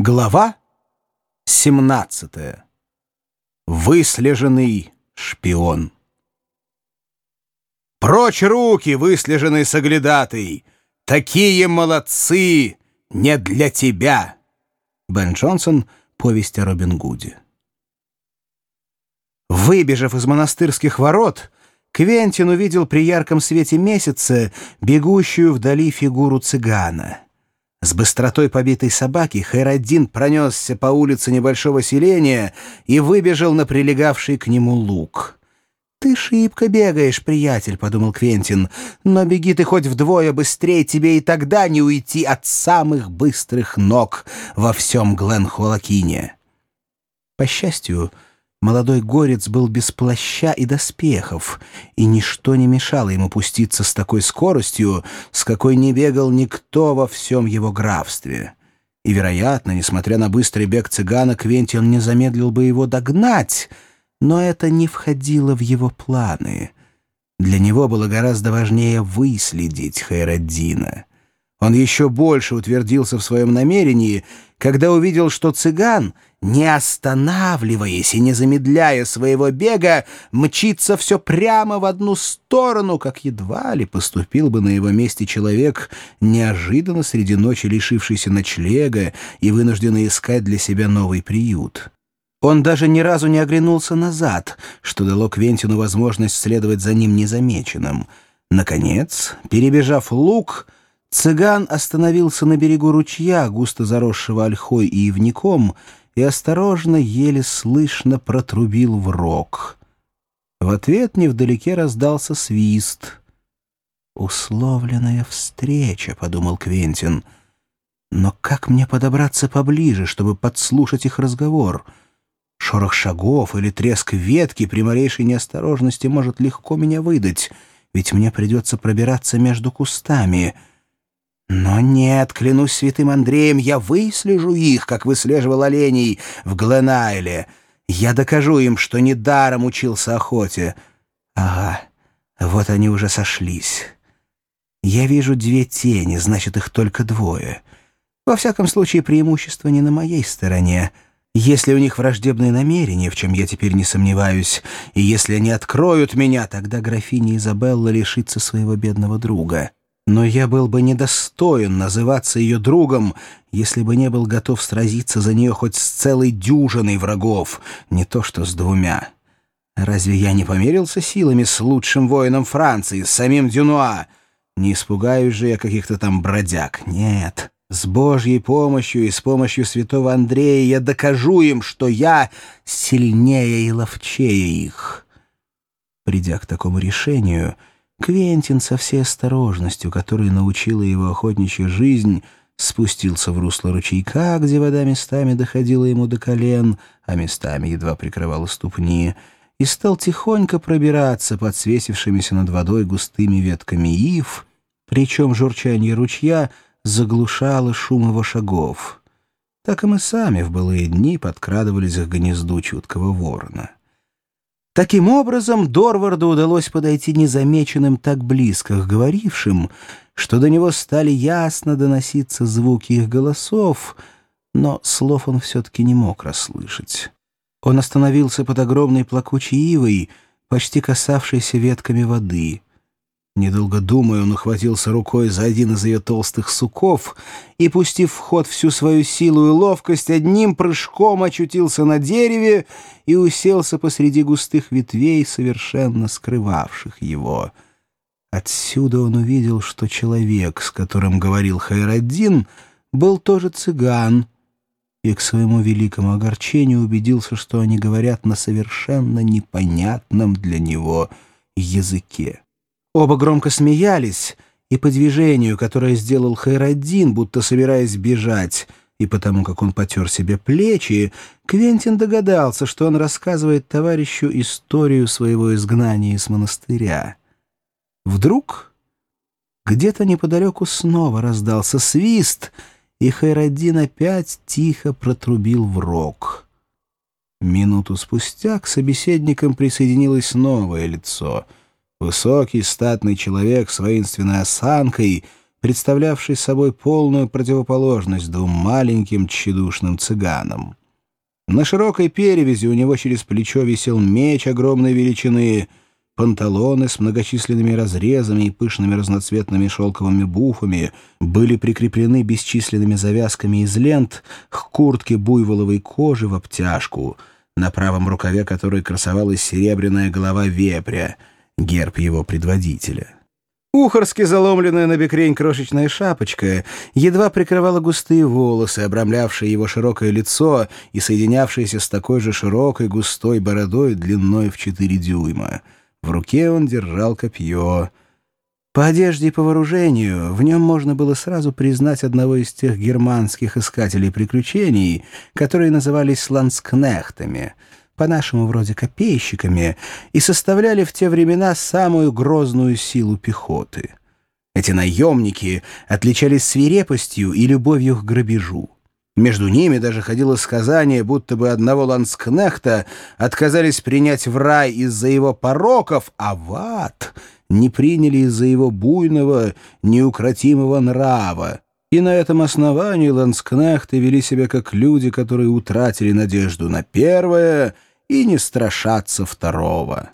Глава 17. Выслеженный шпион. Прочь руки, выслеженный соглядатый! Такие молодцы не для тебя! Бен Джонсон, повесть о Робин Гуде. Выбежав из монастырских ворот, Квентин увидел при ярком свете месяца бегущую вдали фигуру цыгана — с быстротой побитой собаки Хайраддин пронесся по улице небольшого селения и выбежал на прилегавший к нему луг. «Ты шибко бегаешь, приятель», — подумал Квентин, «но беги ты хоть вдвое быстрее, тебе и тогда не уйти от самых быстрых ног во всем Гленхуалакине». По счастью, Молодой горец был без плаща и доспехов, и ничто не мешало ему пуститься с такой скоростью, с какой не бегал никто во всем его графстве. И, вероятно, несмотря на быстрый бег цыгана, Квентин не замедлил бы его догнать, но это не входило в его планы. Для него было гораздо важнее выследить Хайраддина. Он еще больше утвердился в своем намерении, когда увидел, что цыган, не останавливаясь и не замедляя своего бега, мчится все прямо в одну сторону, как едва ли поступил бы на его месте человек, неожиданно среди ночи лишившийся ночлега и вынужденный искать для себя новый приют. Он даже ни разу не оглянулся назад, что дало Квентину возможность следовать за ним незамеченным. Наконец, перебежав луг, Цыган остановился на берегу ручья, густо заросшего ольхой и ивником, и осторожно, еле слышно протрубил в рог. В ответ невдалеке раздался свист. «Условленная встреча», — подумал Квентин. «Но как мне подобраться поближе, чтобы подслушать их разговор?» Шорох шагов или треск ветки при малейшей неосторожности может легко меня выдать, ведь мне придется пробираться между кустами — но нет, клянусь святым Андреем, я выслежу их, как выслеживал оленей в Гленайле. Я докажу им, что недаром учился охоте. Ага, вот они уже сошлись. Я вижу две тени, значит, их только двое. Во всяком случае, преимущество не на моей стороне. Если у них враждебные намерения, в чем я теперь не сомневаюсь, и если они откроют меня, тогда графиня Изабелла лишится своего бедного друга». Но я был бы недостоин называться ее другом, если бы не был готов сразиться за нее хоть с целой дюжиной врагов, не то что с двумя. Разве я не померился силами с лучшим воином Франции, с самим Дюнуа? Не испугаюсь же я каких-то там бродяг. Нет. С Божьей помощью и с помощью святого Андрея я докажу им, что я сильнее и ловчее их. Придя к такому решению, Квентин со всей осторожностью, которой научила его охотничья жизнь, спустился в русло ручейка, где вода местами доходила ему до колен, а местами едва прикрывала ступни, и стал тихонько пробираться под свесившимися над водой густыми ветками ив, причем журчание ручья заглушало шум его шагов. Так и мы сами в былые дни подкрадывались к гнезду чуткого ворона. Таким образом, Дорварду удалось подойти незамеченным так близко к говорившим, что до него стали ясно доноситься звуки их голосов, но слов он все-таки не мог расслышать. Он остановился под огромной плакучей ивой, почти касавшейся ветками воды — Недолго думая, он ухватился рукой за один из ее толстых суков и, пустив в ход всю свою силу и ловкость, одним прыжком очутился на дереве и уселся посреди густых ветвей, совершенно скрывавших его. Отсюда он увидел, что человек, с которым говорил Хайраддин, был тоже цыган, и к своему великому огорчению убедился, что они говорят на совершенно непонятном для него языке. Оба громко смеялись, и по движению, которое сделал Хайраддин, будто собираясь бежать, и потому как он потер себе плечи, Квентин догадался, что он рассказывает товарищу историю своего изгнания из монастыря. Вдруг где-то неподалеку снова раздался свист, и Хайраддин опять тихо протрубил в рог. Минуту спустя к собеседникам присоединилось новое лицо — Высокий, статный человек с воинственной осанкой, представлявший собой полную противоположность двум маленьким тщедушным цыганам. На широкой перевязи у него через плечо висел меч огромной величины, панталоны с многочисленными разрезами и пышными разноцветными шелковыми буфами были прикреплены бесчисленными завязками из лент к куртке буйволовой кожи в обтяжку, на правом рукаве которой красовалась серебряная голова вепря, герб его предводителя. Ухорски заломленная на бекрень крошечная шапочка едва прикрывала густые волосы, обрамлявшие его широкое лицо и соединявшиеся с такой же широкой густой бородой длиной в четыре дюйма. В руке он держал копье. По одежде и по вооружению в нем можно было сразу признать одного из тех германских искателей приключений, которые назывались ланскнехтами — по-нашему вроде копейщиками, и составляли в те времена самую грозную силу пехоты. Эти наемники отличались свирепостью и любовью к грабежу. Между ними даже ходило сказание, будто бы одного ланскнехта отказались принять в рай из-за его пороков, а в ад не приняли из-за его буйного, неукротимого нрава. И на этом основании ланскнехты вели себя как люди, которые утратили надежду на первое — и не страшаться второго.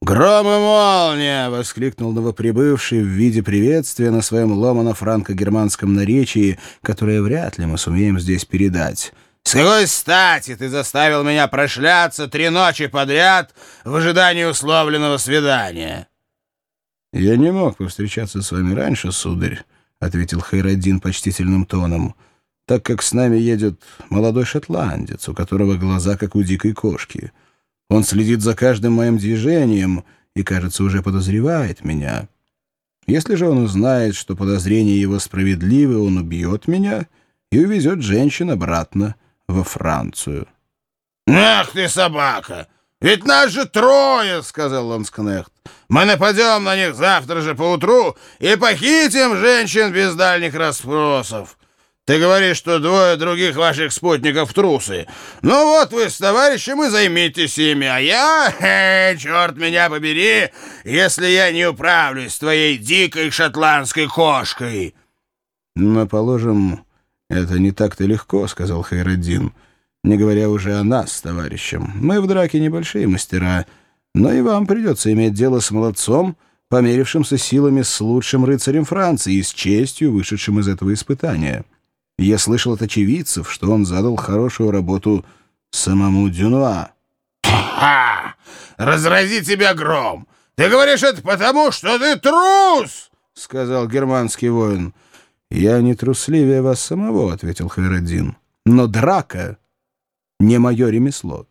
«Гром и молния!» — воскликнул новоприбывший в виде приветствия на своем ломано-франко-германском наречии, которое вряд ли мы сумеем здесь передать. «С какой стати ты заставил меня прошляться три ночи подряд в ожидании условленного свидания?» «Я не мог повстречаться с вами раньше, сударь», — ответил Хайраддин почтительным тоном, — так как с нами едет молодой шотландец, у которого глаза как у дикой кошки. Он следит за каждым моим движением и, кажется, уже подозревает меня. Если же он узнает, что подозрения его справедливы, он убьет меня и увезет женщин обратно во Францию. «Ах ты, собака! Ведь нас же трое!» — сказал Ланскнехт. «Мы нападем на них завтра же поутру и похитим женщин без дальних расспросов. Ты говоришь, что двое других ваших спутников трусы. Ну вот вы с товарищем и займитесь ими, а я, э, черт меня побери, если я не управлюсь твоей дикой шотландской кошкой. Но, положим, это не так-то легко, — сказал Хайраддин, не говоря уже о нас с товарищем. Мы в драке небольшие мастера, но и вам придется иметь дело с молодцом, померившимся силами с лучшим рыцарем Франции и с честью, вышедшим из этого испытания. Я слышал от очевидцев, что он задал хорошую работу самому Дюнуа. «Ха! Разрази тебя гром! Ты говоришь это потому, что ты трус!» — сказал германский воин. «Я не трусливее вас самого», — ответил Хайреддин. «Но драка не мое ремесло».